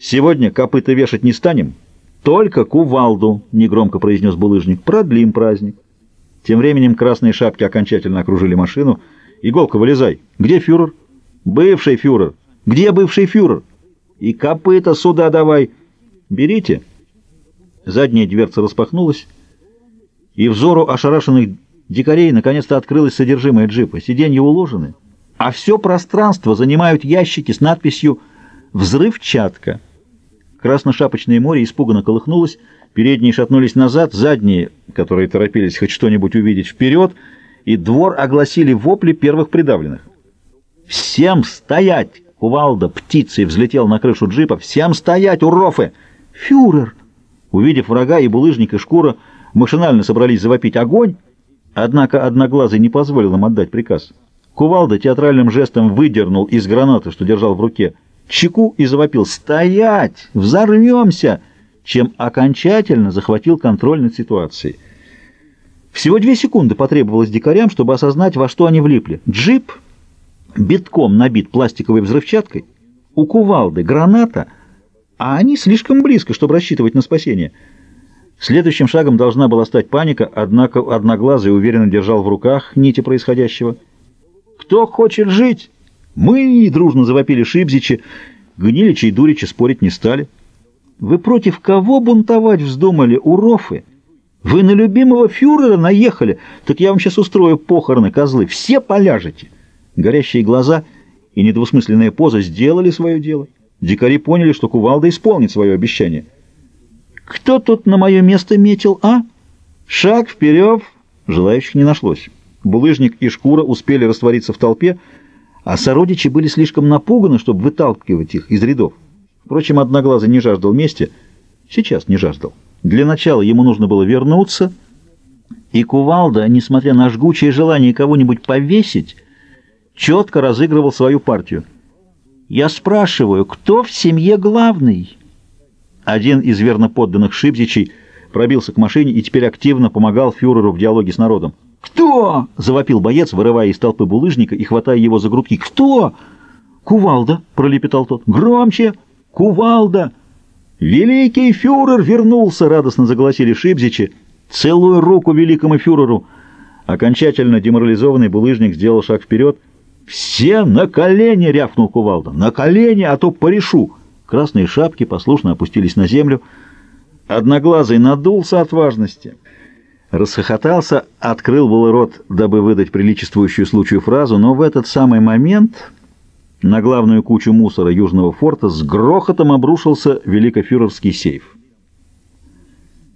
Сегодня копыта вешать не станем, только кувалду, — негромко произнес булыжник, — продлим праздник. Тем временем красные шапки окончательно окружили машину. «Иголка, вылезай! Где фюрер?» «Бывший фюрер! Где бывший фюрер?» «И копыта сюда давай!» «Берите!» Задняя дверца распахнулась, и взору ошарашенных дикарей наконец-то открылось содержимое джипа. Сиденья уложены, а все пространство занимают ящики с надписью «Взрывчатка». Красношапочное море испуганно колыхнулось, передние шатнулись назад, задние, которые торопились хоть что-нибудь увидеть, вперед, и двор огласили вопли первых придавленных. «Всем стоять!» Кувалда птицей взлетел на крышу джипа. «Всем стоять, урофы!» «Фюрер!» Увидев врага, и булыжник, и шкура машинально собрались завопить огонь, однако Одноглазый не позволил им отдать приказ. Кувалда театральным жестом выдернул из гранаты, что держал в руке, чеку и завопил «Стоять! Взорвемся!», чем окончательно захватил контроль над ситуацией. Всего две секунды потребовалось дикарям, чтобы осознать, во что они влипли. Джип битком набит пластиковой взрывчаткой, у кувалды граната, а они слишком близко, чтобы рассчитывать на спасение. Следующим шагом должна была стать паника, однако Одноглазый уверенно держал в руках нити происходящего. «Кто хочет жить?» «Мы!» — дружно завопили Шибзичи. Гниличи и Дуричи спорить не стали. «Вы против кого бунтовать вздумали, урофы? Вы на любимого фюрера наехали, так я вам сейчас устрою похороны, козлы. Все поляжете!» Горящие глаза и недвусмысленная поза сделали свое дело. Дикари поняли, что кувалда исполнит свое обещание. «Кто тут на мое место метил, а? Шаг вперед!» Желающих не нашлось. Булыжник и шкура успели раствориться в толпе, а сородичи были слишком напуганы, чтобы выталкивать их из рядов. Впрочем, Одноглазый не жаждал мести. Сейчас не жаждал. Для начала ему нужно было вернуться, и Кувалда, несмотря на жгучее желание кого-нибудь повесить, четко разыгрывал свою партию. «Я спрашиваю, кто в семье главный?» Один из верноподданных Шибзичей пробился к машине и теперь активно помогал фюреру в диалоге с народом. «Кто?» — завопил боец, вырывая из толпы булыжника и хватая его за грудки. «Кто?» «Кувалда!» — пролепетал тот. «Громче! Кувалда!» «Великий фюрер вернулся!» — радостно заголосили Шибзичи. «Целую руку великому фюреру!» Окончательно деморализованный булыжник сделал шаг вперед. «Все на колени!» — рявкнул Кувалда. «На колени, а то порешу!» Красные шапки послушно опустились на землю. Одноглазый надулся от важности. Расхохотался, открыл был рот, дабы выдать приличествующую случаю фразу, но в этот самый момент на главную кучу мусора Южного форта с грохотом обрушился великофюрерский сейф.